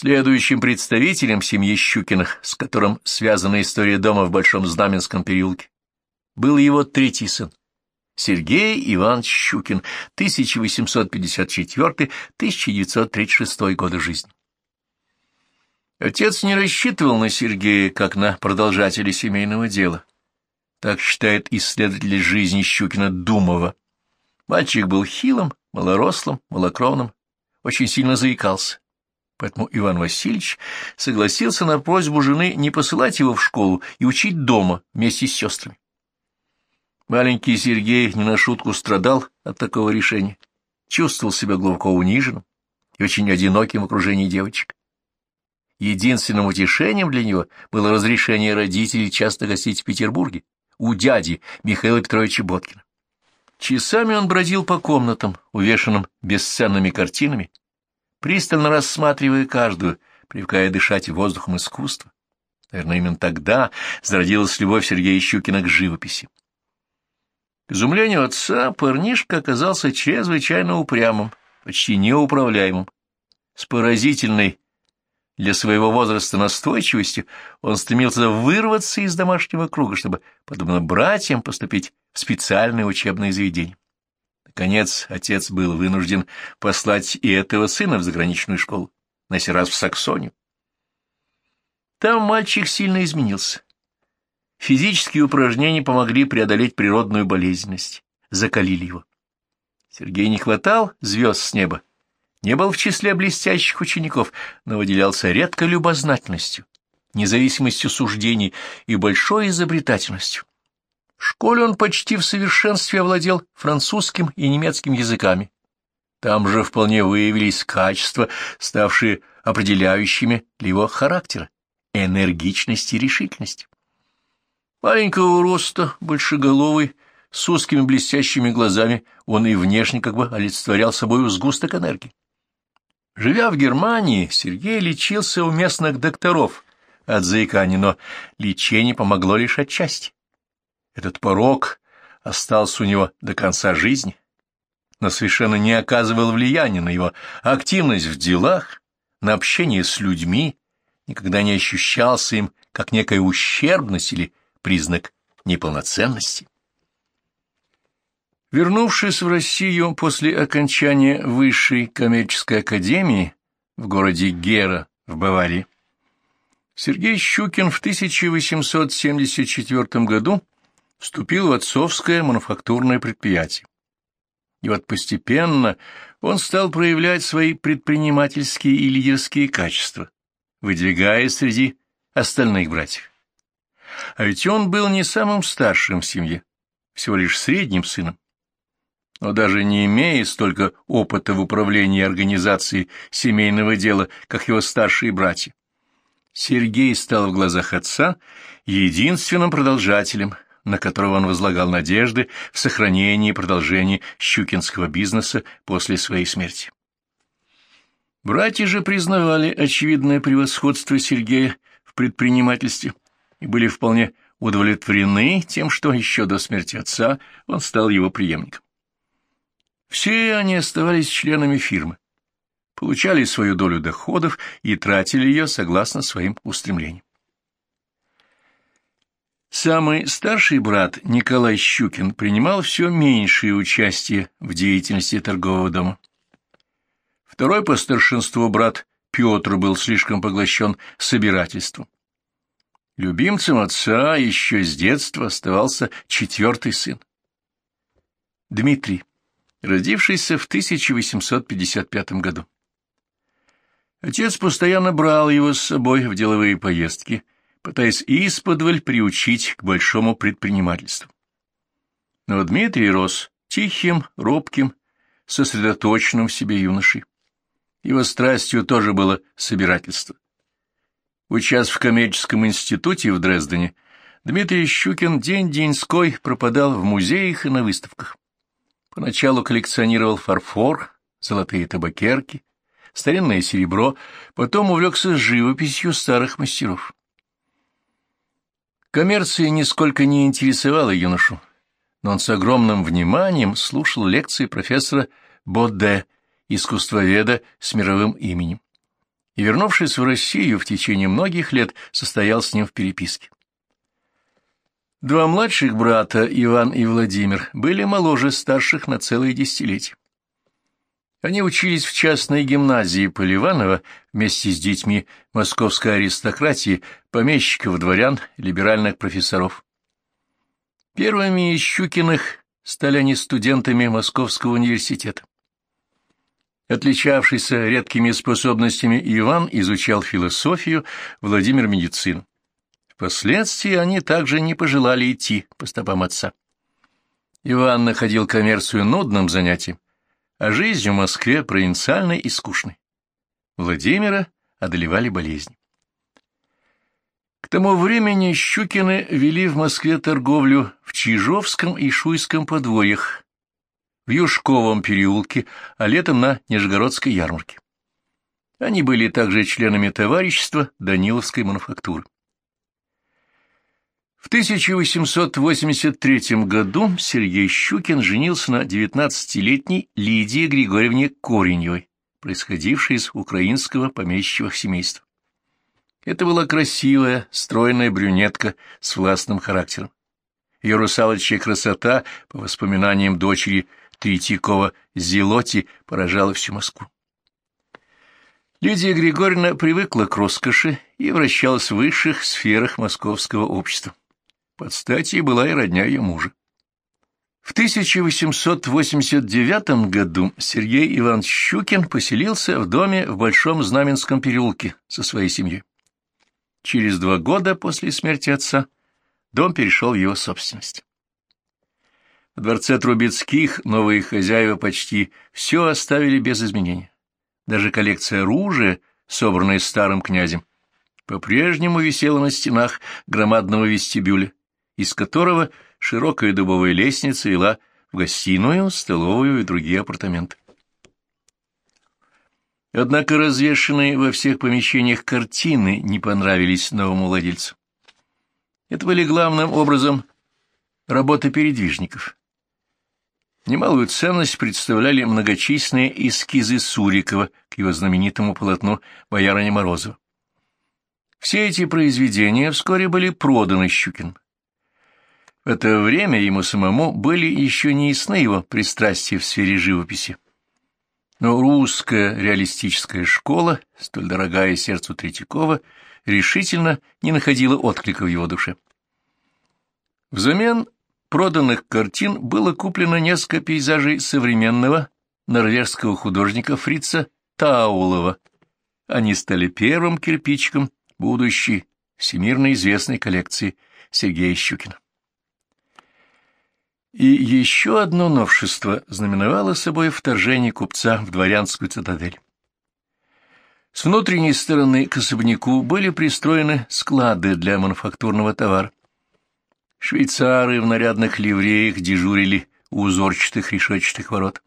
Следующим представителем семьи Щукиных, с которым связана история дома в Большом Знаменском переулке, был его третий сын, Сергей Иванович Щукин, 1854-1936 годы жизни. Отец не рассчитывал на Сергея как на продолжателя семейного дела. Так считает исследователь жизни Щукина Думова. Мальчик был хилым, малорослым, малокровным, очень сильно заикался. Поэтому Иван Васильевич согласился на просьбу жены не посылать его в школу и учить дома вместе с сестрами. Маленький Сергей не на шутку страдал от такого решения, чувствовал себя глубоко униженным и очень одиноким в окружении девочек. Единственным утешением для него было разрешение родителей часто гостить в Петербурге у дяди Михаила Петровича Боткина. Часами он бродил по комнатам, увешанным бесценными картинами, пристально рассматривая каждую, привыкая дышать воздухом искусства. Наверное, именно тогда зародилась любовь Сергея Щукина к живописи. К изумлению отца парнишка оказался чрезвычайно упрямым, почти неуправляемым. С поразительной для своего возраста настойчивостью он стремился вырваться из домашнего круга, чтобы, подобно братьям, поступить в специальное учебное заведение. Наконец, отец был вынужден послать и этого сына в заграничную школу, на сей раз в Саксонию. Там мальчик сильно изменился. Физические упражнения помогли преодолеть природную болезненность, закалили его. Сергей не хватал звезд с неба, не был в числе блестящих учеников, но выделялся редкой любознательностью, независимостью суждений и большой изобретательностью. В школе он почти в совершенстве овладел французским и немецким языками. Там же вполне выявились качества, ставшие определяющими для его характера — энергичность и решительность. Маленького роста, большеголовый, с узкими блестящими глазами, он и внешне как бы олицетворял собой сгусток энергии. Живя в Германии, Сергей лечился у местных докторов от заикания, но лечение помогло лишь отчасти. Этот порог остался у него до конца жизни, но совершенно не оказывал влияния на его активность в делах, на общение с людьми, никогда не ощущался им как некая ущербность или признак неполноценности. Вернувшись в Россию после окончания Высшей коммерческой академии в городе Гера в Баварии, Сергей Щукин в 1874 году вступил в отцовское мануфактурное предприятие. И вот постепенно он стал проявлять свои предпринимательские и лидерские качества, выдвигаясь среди остальных братьев. А ведь он был не самым старшим в семье, всего лишь средним сыном. Но даже не имея столько опыта в управлении организацией семейного дела, как его старшие братья, Сергей стал в глазах отца единственным продолжателем, на которого он возлагал надежды в сохранении и продолжении щукинского бизнеса после своей смерти. Братья же признавали очевидное превосходство Сергея в предпринимательстве и были вполне удовлетворены тем, что еще до смерти отца он стал его преемником. Все они оставались членами фирмы, получали свою долю доходов и тратили ее согласно своим устремлениям. Самый старший брат Николай Щукин принимал все меньшее участие в деятельности торгового дома. Второй по старшинству брат Петр был слишком поглощен собирательством. Любимцем отца еще с детства оставался четвертый сын. Дмитрий, родившийся в 1855 году. Отец постоянно брал его с собой в деловые поездки, пытаясь исподволь приучить к большому предпринимательству. Но Дмитрий рос тихим, робким, сосредоточенным в себе юношей. Его страстью тоже было собирательство. Учась в коммерческом институте в Дрездене, Дмитрий Щукин день-деньской пропадал в музеях и на выставках. Поначалу коллекционировал фарфор, золотые табакерки, старинное серебро, потом увлекся живописью старых мастеров. Коммерция нисколько не интересовала юношу, но он с огромным вниманием слушал лекции профессора Боде, искусствоведа с мировым именем и, вернувшись в Россию, в течение многих лет состоял с ним в переписке. Два младших брата, Иван и Владимир, были моложе старших на целые десятилетия. Они учились в частной гимназии Поливанова вместе с детьми московской аристократии, помещиков, дворян, либеральных профессоров. Первыми из Щукиных стали они студентами Московского университета. Отличавшийся редкими способностями Иван изучал философию, Владимир – медицину. Впоследствии они также не пожелали идти по стопам отца. Иван находил коммерцию нудным занятием, а жизнь в Москве провинциальной и скучной. Владимира одолевали болезни. К тому времени Щукины вели в Москве торговлю в Чижовском и Шуйском подворьях, в Юшковом переулке, а летом на Нижегородской ярмарке. Они были также членами товарищества Даниловской мануфактуры. В 1883 году Сергей Щукин женился на 19-летней Лидии Григорьевне Кореневой, происходившей из украинского помещичьего семейства. Это была красивая, стройная брюнетка с властным характером. Ее русалочья красота, по воспоминаниям дочери Третьякова Зелоти, поражала всю Москву. Лидия Григорьевна привыкла к роскоши и вращалась в высших сферах московского общества. Под стати была и родня ее мужа. В 1889 году Сергей Иванович Щукин поселился в доме в Большом Знаменском переулке со своей семьей. Через два года после смерти отца дом перешел в его собственность. В дворце Трубецких новые хозяева почти все оставили без изменений. Даже коллекция оружия, собранная старым князем, по-прежнему висела на стенах громадного вестибюля, из которого широкая дубовая лестница вела в гостиную, столовую и другие апартаменты. Однако развешанные во всех помещениях картины не понравились новому владельцу. Это были главным образом работы передвижников. Немалую ценность представляли многочисленные эскизы Сурикова к его знаменитому полотну «Боярыня Морозова». Все эти произведения вскоре были проданы Щукин. В это время ему самому были еще не ясны его пристрастия в сфере живописи. Но русская реалистическая школа, столь дорогая сердцу Третьякова, решительно не находила отклика в его душе. Взамен проданных картин было куплено несколько пейзажей современного норвежского художника Фрица Таулова. Они стали первым кирпичиком будущей всемирно известной коллекции Сергея Щукина. И еще одно новшество знаменовало собой вторжение купца в дворянскую цитадель. С внутренней стороны к особняку были пристроены склады для мануфактурного товара. Швейцары в нарядных ливреях дежурили у узорчатых решетчатых ворот.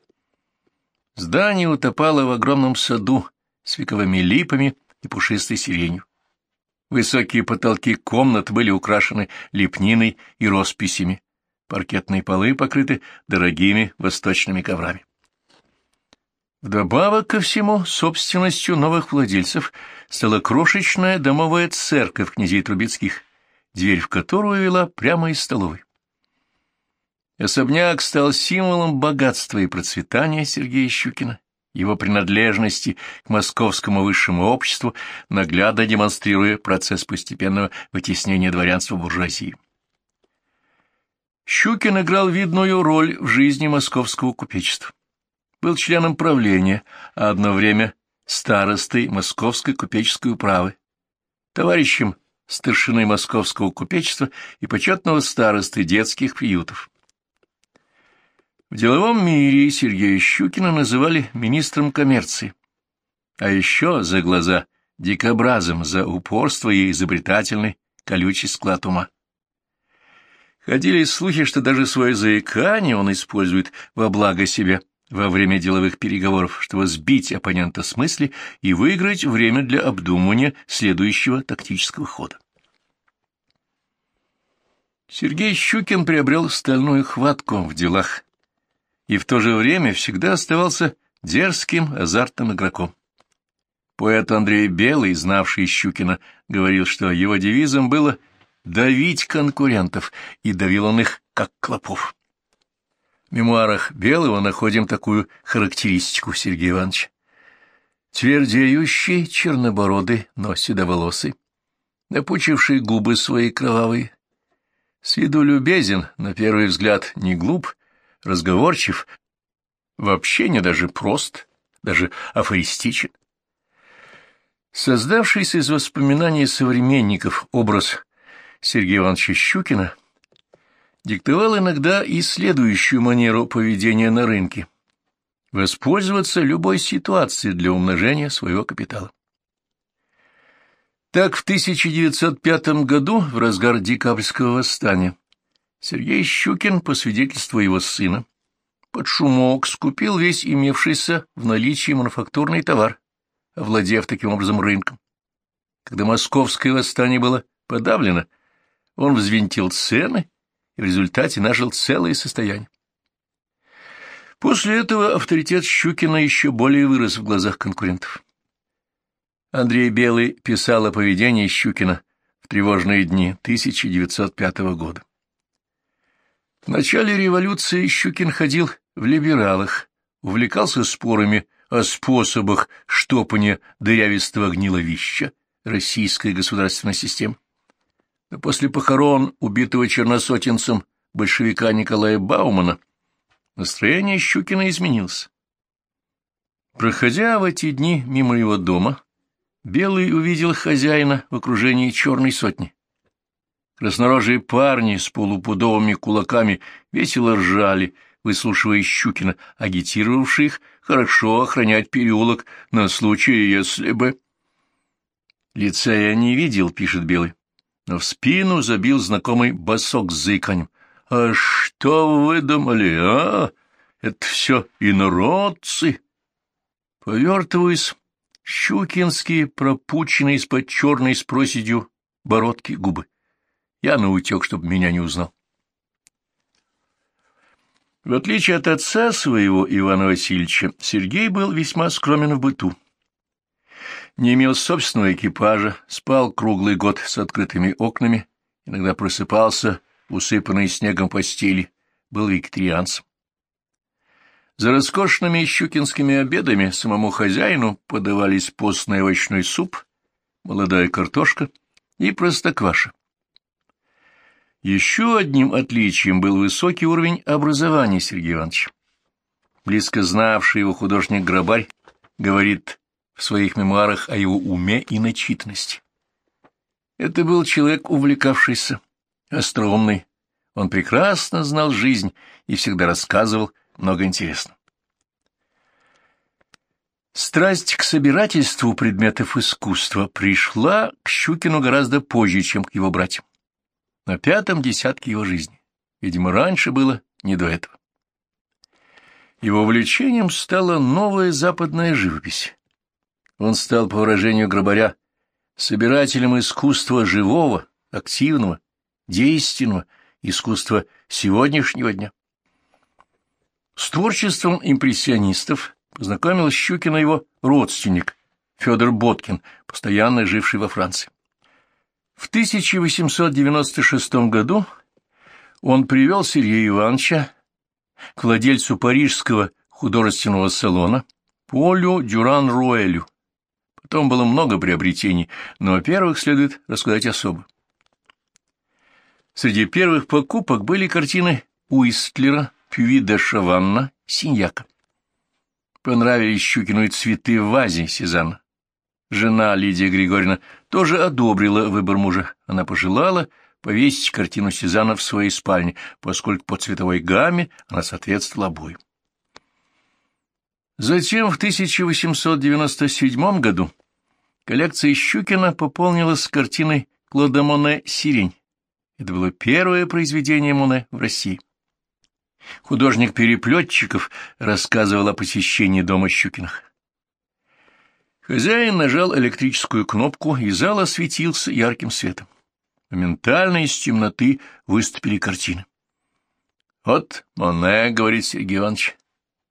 Здание утопало в огромном саду с вековыми липами и пушистой сиренью. Высокие потолки комнат были украшены лепниной и росписями, паркетные полы покрыты дорогими восточными коврами. Вдобавок ко всему, собственностью новых владельцев стала крошечная домовая церковь князей Трубецких, дверь в которую вела прямо из столовой. Особняк стал символом богатства и процветания Сергея Щукина, его принадлежности к московскому высшему обществу, наглядно демонстрируя процесс постепенного вытеснения дворянства буржуазии. Щукин играл видную роль в жизни московского купечества. Был членом правления, а одно время старостой Московской купеческой управы, товарищем старшины московского купечества и почетного старосты детских приютов. В деловом мире Сергея Щукина называли министром коммерции, а еще за глаза дикобразом за упорство и изобретательный колючий склад ума. Ходили слухи, что даже свое заикание он использует во благо себе во время деловых переговоров, чтобы сбить оппонента с мысли и выиграть время для обдумывания следующего тактического хода. Сергей Щукин приобрел стальную хватку в делах и в то же время всегда оставался дерзким, азартным игроком. Поэт Андрей Белый, знавший Щукина, говорил, что его девизом было «давить конкурентов», и давил он их, как клопов. В мемуарах Белого находим такую характеристику Сергея Ивановича. Твердеющий, чернобородый, но седоволосый, напучивший губы свои кровавые, с виду любезен, на первый взгляд не глуп, разговорчив, вообще не даже прост, даже афористичен. Создавшийся из воспоминаний современников образ Сергея Ивановича Щукина диктовал иногда и следующую манеру поведения на рынке – воспользоваться любой ситуацией для умножения своего капитала. Так, в 1905 году, в разгар декабрьского восстания, Сергей Щукин, по свидетельству его сына, под шумок скупил весь имевшийся в наличии мануфактурный товар, овладев таким образом рынком. Когда московское восстание было подавлено, он взвинтил цены и в результате нажил целое состояние. После этого авторитет Щукина еще более вырос в глазах конкурентов. Андрей Белый писал о поведении Щукина в тревожные дни 1905 года. В начале революции Щукин ходил в либералах, увлекался спорами о способах штопания дырявистого гниловища российской государственной системы. После похорон убитого черносотенцем большевика Николая Баумана настроение Щукина изменилось. Проходя в эти дни мимо его дома, Белый увидел хозяина в окружении черной сотни. Краснорожие парни с полупудовыми кулаками весело ржали, выслушивая Щукина, агитировавший их хорошо охранять переулок на случай, если бы... Лица я не видел, пишет Белый, но в спину забил знакомый босок с заиканием. «А что вы думали, а? Это все инородцы!» Повертываясь, щукинские, пропученные из-под черной с проседью бородки губы. Я наутек, чтобы меня не узнал. В отличие от отца своего, Ивана Васильевича, Сергей был весьма скромен в быту. Не имел собственного экипажа, спал круглый год с открытыми окнами, иногда просыпался, усыпанный снегом постели, был вегетарианцем. За роскошными щукинскими обедами самому хозяину подавались постный овощной суп, молодая картошка и простокваша. Еще одним отличием был высокий уровень образования Сергея Ивановича. Близко знавший его художник-грабарь говорит своих мемуарах о его уме и начитанности. Это был человек увлекавшийся, остроумный. Он прекрасно знал жизнь и всегда рассказывал много интересного. Страсть к собирательству предметов искусства пришла к Щукину гораздо позже, чем к его братьям. На пятом десятке его жизни. Видимо, раньше было не до этого. Его увлечением стала новая западная живопись. Он стал, по выражению Грабаря, собирателем искусства живого, активного, действенного, искусства сегодняшнего дня. С творчеством импрессионистов познакомил Щукина его родственник Федор Боткин, постоянно живший во Франции. В 1896 году он привел Сергея Ивановича к владельцу парижского художественного салона Полю Дюран-Руэлю. Потом было много приобретений, но о первых следует рассказать особо. Среди первых покупок были картины Уистлера, Пюви де Шаванна, Синьяка. Понравились Щукину и цветы в вазе Сезанна. Жена Лидия Григорьевна тоже одобрила выбор мужа. Она пожелала повесить картину Сезанна в своей спальне, поскольку по цветовой гамме она соответствовала обоим. Затем в 1897 году коллекция Щукина пополнилась картиной Клода Моне «Сирень». Это было первое произведение Моне в России. Художник Переплетчиков рассказывал о посещении дома Щукиных. Хозяин нажал электрическую кнопку, и зал осветился ярким светом. Моментально из темноты выступили картины. — Вот Моне, — говорит Сергей Иванович,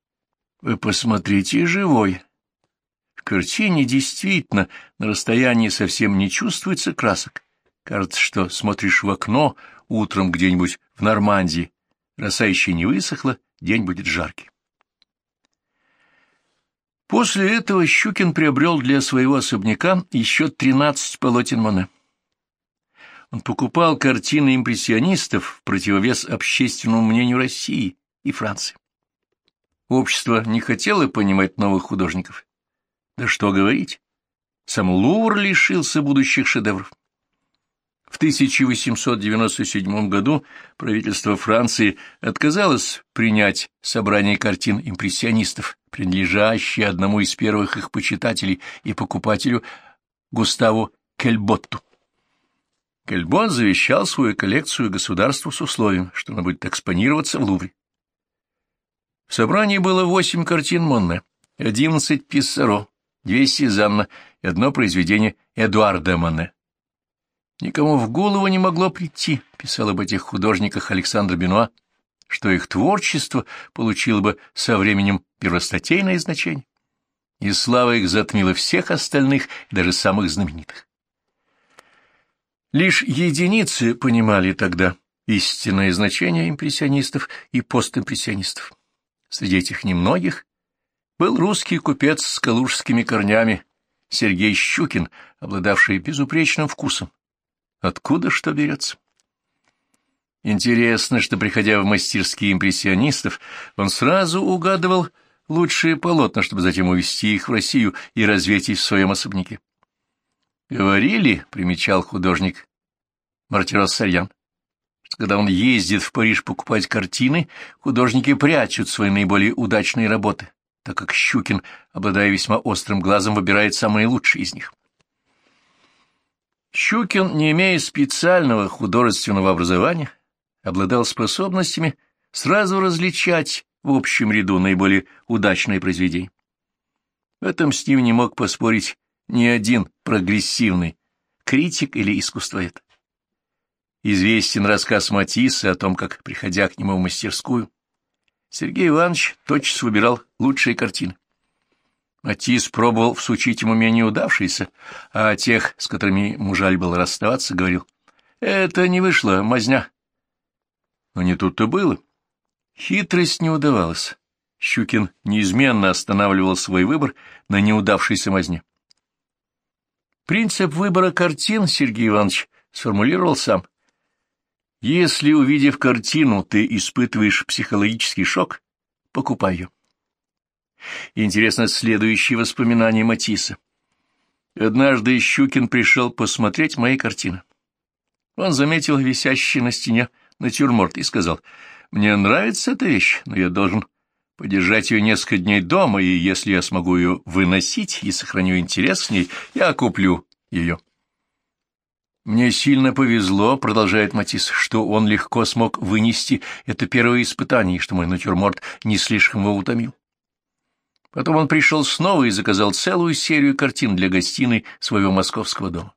— вы посмотрите, живой. Картине действительно на расстоянии совсем не чувствуется красок. Кажется, что смотришь в окно утром где-нибудь в Нормандии. Роса еще не высохла, день будет жаркий. После этого Щукин приобрел для своего особняка еще тринадцать полотен Моне. Он покупал картины импрессионистов в противовес общественному мнению России и Франции. Общество не хотело понимать новых художников. Да что говорить, сам Лувр лишился будущих шедевров. В 1897 году правительство Франции отказалось принять собрание картин импрессионистов, принадлежащее одному из первых их почитателей и покупателю Густаву Кельботту. Кельбот завещал свою коллекцию государству с условием, что она будет экспонироваться в Лувре. В собрании было восемь картин Монне, одиннадцать Писсаро, две Сезанна и одно произведение Эдуарда Монне. Никому в голову не могло прийти, писал об этих художниках Александр Бенуа, что их творчество получило бы со временем первостатейное значение, и слава их затмила всех остальных, даже самых знаменитых. Лишь единицы понимали тогда истинное значение импрессионистов и постимпрессионистов. Среди этих немногих был русский купец с калужскими корнями Сергей Щукин, обладавший безупречным вкусом. Откуда что берется? Интересно, что, приходя в мастерские импрессионистов, он сразу угадывал лучшие полотна, чтобы затем увезти их в Россию и развеять их в своем особняке. Говорили, примечал художник Мартирос Сарьян, что когда он ездит в Париж покупать картины, художники прячут свои наиболее удачные работы, так как Щукин, обладая весьма острым глазом, выбирает самые лучшие из них. Щукин, не имея специального художественного образования, обладал способностями сразу различать в общем ряду наиболее удачные произведения. В этом с ним не мог поспорить ни один прогрессивный критик или искусствовед. Известен рассказ Матиссы о том, как, приходя к нему в мастерскую, Сергей Иванович тотчас выбирал лучшие картины. Матисс пробовал всучить ему менее удавшиеся, а о тех, с которыми ему жаль было расставаться, говорил, «Это не вышло, мазня». Но не тут-то было. Хитрость не удавалась. Щукин неизменно останавливал свой выбор на неудавшейся мазне. Принцип выбора картин Сергей Иванович сформулировал сам. Если, увидев картину, ты испытываешь психологический шок, покупай ее. Интересно следующее воспоминание Матисса. Однажды Щукин пришел посмотреть мои картины. Он заметил висящий на стене натюрморт и сказал, «Мне нравится эта вещь, но я должен подержать ее несколько дней дома, и если я смогу ее выносить и сохраню интерес к ней, я куплю ее». «Мне сильно повезло», — продолжает Матис, — «что он легко смог вынести это первое испытание, что мой натюрморт не слишком его утомил». Потом он пришел снова и заказал целую серию картин для гостиной своего московского дома.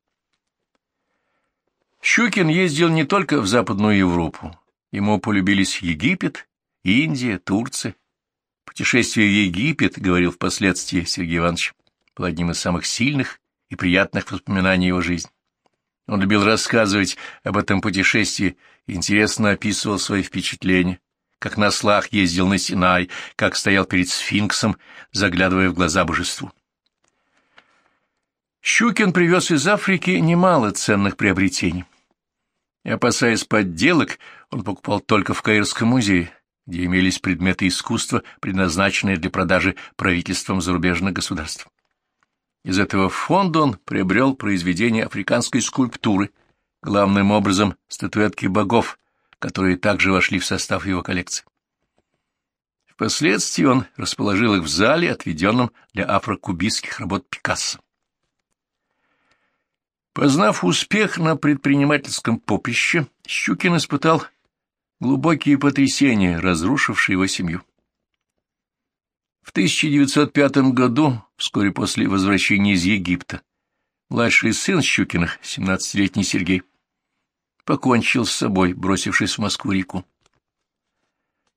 Щукин ездил не только в Западную Европу. Ему полюбились Египет, Индия, Турция. Путешествие в Египет, говорил впоследствии Сергей Иванович, было одним из самых сильных и приятных воспоминаний его жизни. Он любил рассказывать об этом путешествии интересно описывал свои впечатления, как на слах ездил на Синай, как стоял перед сфинксом, заглядывая в глаза божеству. Щукин привез из Африки немало ценных приобретений. И, опасаясь подделок, он покупал только в Каирском музее, где имелись предметы искусства, предназначенные для продажи правительством зарубежных государств. Из этого фонда он приобрел произведения африканской скульптуры, главным образом статуэтки богов, которые также вошли в состав его коллекции. Впоследствии он расположил их в зале, отведенном для афрокубистских работ Пикассо. Познав успех на предпринимательском поприще, Щукин испытал глубокие потрясения, разрушившие его семью. В 1905 году, вскоре после возвращения из Египта, младший сын Щукиных, 17-летний Сергей, покончил с собой, бросившись в Москву-реку.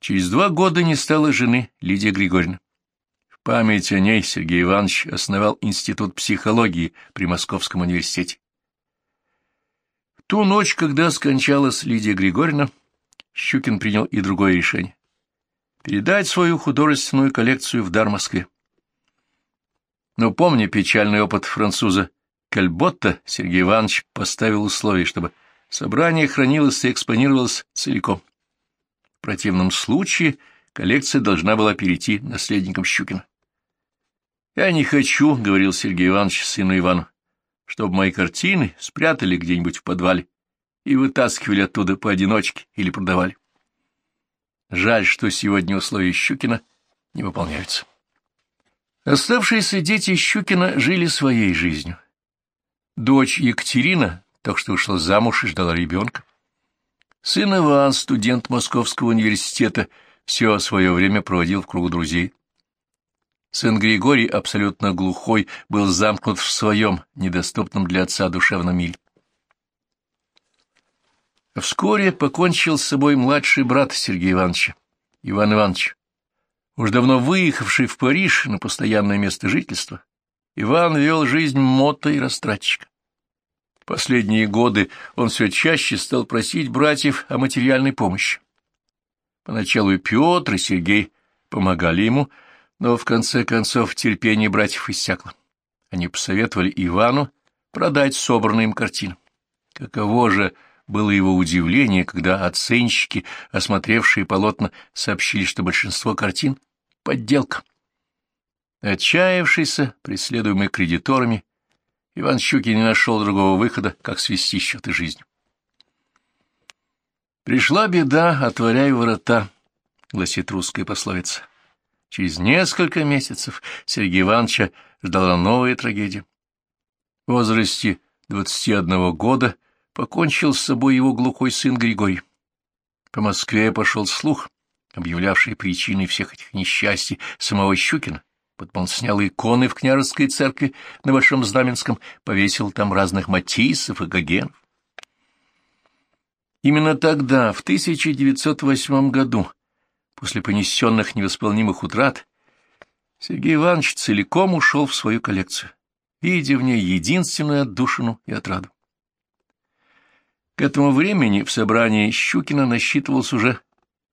Через два года не стало жены Лидия Григорьевна. память о ней Сергей Иванович основал Институт психологии при Московском университете. В ту ночь, когда скончалась Лидия Григорьевна, Щукин принял и другое решение — передать свою художественную коллекцию в дар Москве. Но помня печальный опыт француза Кальботта, Сергей Иванович поставил условие, чтобы собрание хранилось и экспонировалось целиком. В противном случае коллекция должна была перейти наследникам Щукина. «Я не хочу», — говорил Сергей Иванович сыну Ивану, — «чтобы мои картины спрятали где-нибудь в подвале и вытаскивали оттуда поодиночке или продавали». Жаль, что сегодня условия Щукина не выполняются. Оставшиеся дети Щукина жили своей жизнью. Дочь Екатерина только что вышла замуж и ждала ребенка. Сын Иван, студент Московского университета, все свое время проводил в кругу друзей. Сын Григорий, абсолютно глухой, был замкнут в своем, недоступном для отца душевном мире. Вскоре покончил с собой младший брат Сергея Ивановича, Иван Иванович. Уж давно выехавший в Париж на постоянное место жительства, Иван вел жизнь мота и растратчика. Последние годы он все чаще стал просить братьев о материальной помощи. Поначалу и Петр, и Сергей помогали ему, но в конце концов терпение братьев иссякло. Они посоветовали Ивану продать собранные им картины. Каково же было его удивление, когда оценщики, осмотревшие полотна, сообщили, что большинство картин — подделка. Отчаявшийся, преследуемый кредиторами, Иван Щукин не нашел другого выхода, как свести счеты жизни. «Пришла беда, отворяй ворота», — гласит русская пословица. Через несколько месяцев Сергея Ивановича ждала новая трагедия. В возрасте 21 года покончил с собой его глухой сын Григорий. По Москве пошел слух, объявлявший причиной всех этих несчастий самого Щукина. Потом он снял иконы в княжеской церкви на Большом Знаменском, повесил там разных матисов и гогенов. Именно тогда, в 1908 году, После понесенных невосполнимых утрат Сергей Иванович целиком ушел в свою коллекцию, видя в ней единственную отдушину и отраду. К этому времени в собрании Щукина насчитывалось уже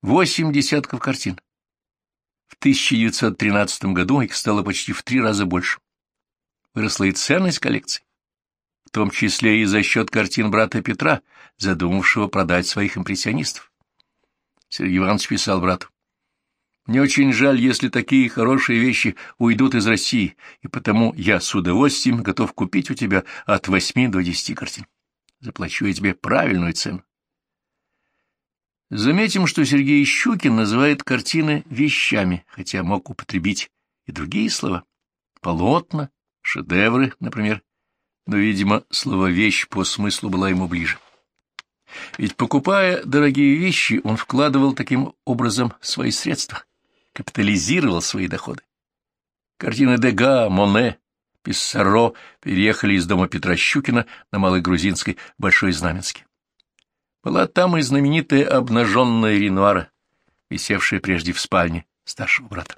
восемь десятков картин. В 1913 году их стало почти в три раза больше. Выросла и ценность коллекции, в том числе и за счет картин брата Петра, задумавшего продать своих импрессионистов. Сергей Иванович писал брату. Мне очень жаль, если такие хорошие вещи уйдут из России, и потому я с удовольствием готов купить у тебя от восьми до десяти картин. Заплачу я тебе правильную цену. Заметим, что Сергей Щукин называет картины вещами, хотя мог употребить и другие слова. Полотна, шедевры, например. Но, видимо, слово «вещь» по смыслу была ему ближе. Ведь, покупая дорогие вещи, он вкладывал таким образом свои средства — капитализировал свои доходы. Картины Дега, Моне, Писсаро переехали из дома Петра Щукина на Малой Грузинской Большой Знаменске. Была там и знаменитая обнаженная Ренуара, висевшая прежде в спальне старшего брата.